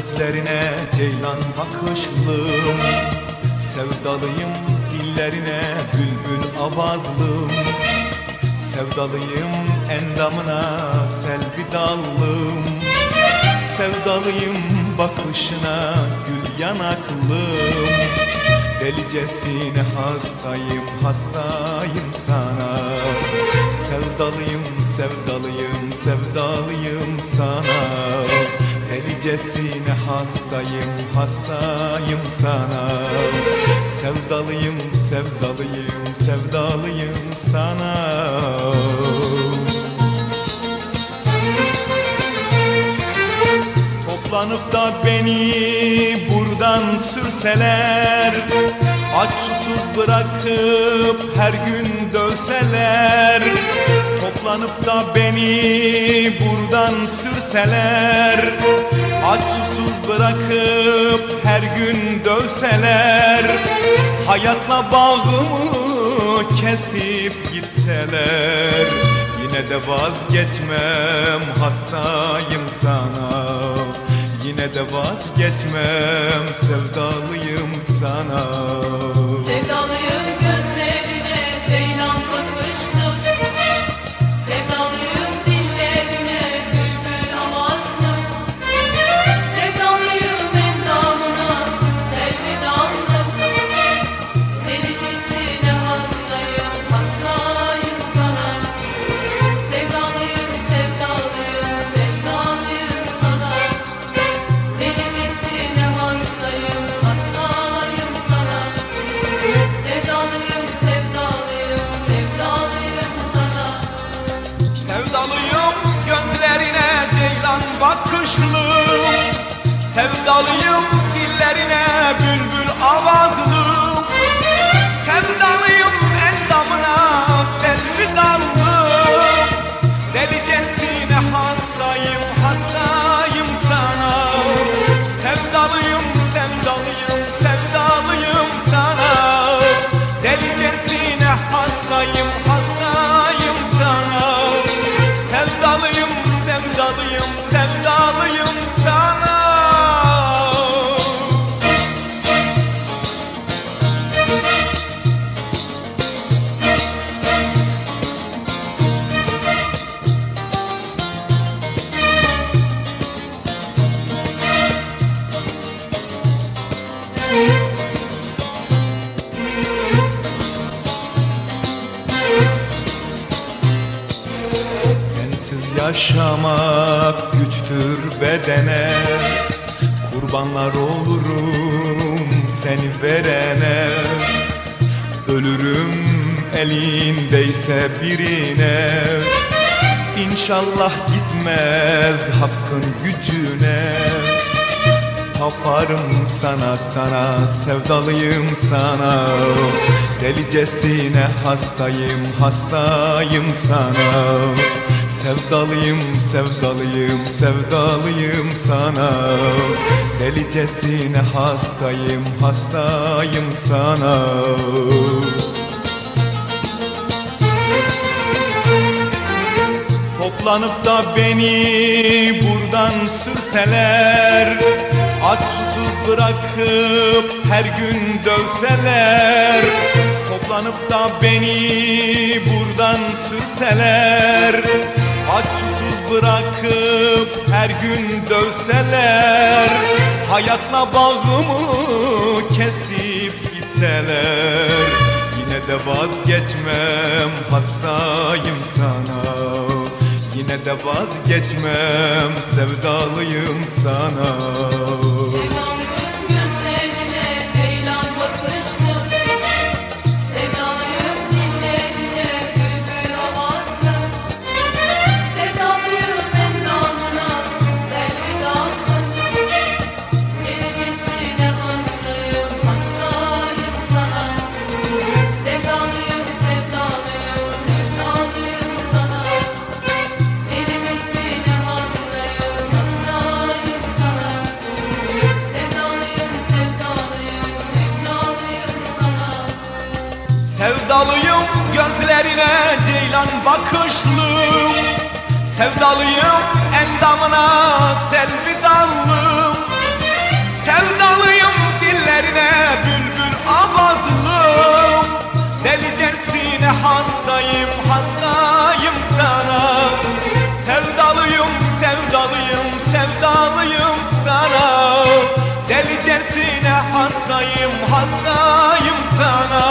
Gözlerine ceylan bakışlım Sevdalıyım dillerine bülbül avazlım Sevdalıyım endamına selvi dallım Sevdalıyım bakışına gül yanaklım Delicesine hastayım hastayım sana. Sevdalıyım sevdalıyım sevdalıyım sana Delicesine hastayım hastayım sana. Sevdalıyım sevdalıyım sevdalıyım sana. Toplanıp da beni buradan sürseler Aç susuz bırakıp her gün dövseler Toplanıp da beni buradan sürseler. Aç susuz bırakıp her gün dövseler Hayatla bağımı kesip gitseler. Yine de vazgeçmem hastayım sana Yine de vazgeçmem sevdalıyım sana. Sevdalıyım Sevdalıyım dillerine bülbül avazlım Sensiz yaşamak güçtür bedene. Kurbanlar olurum seni verene. Ölürüm elindeyse birine. İnşallah gitmez hakkın gücüne Taparım sana sana sevdalıyım sana. Delicesine hastayım hastayım sana. Sevdalıyım sevdalıyım sevdalıyım sana. Delicesine hastayım hastayım sana. Toplanıp da beni buradan sürseler Aç susuz bırakıp her gün dövseler Toplanıp da beni buradan sürseler. Aç susuz bırakıp her gün dövseler Hayatla bağımı kesip gitseler. Yine de vazgeçmem hastayım sana Yine de vazgeçmem sevdalıyım sana. Sevdalıyım Sevdalıyım gözlerine ceylan bakışlım. Sevdalıyım endamına selvi dallım Sevdalıyım dillerine bülbül avazlım. Delicesine hastayım hastayım sana. Sevdalıyım sevdalıyım sevdalıyım sana. Delicesine hastayım hastayım sana.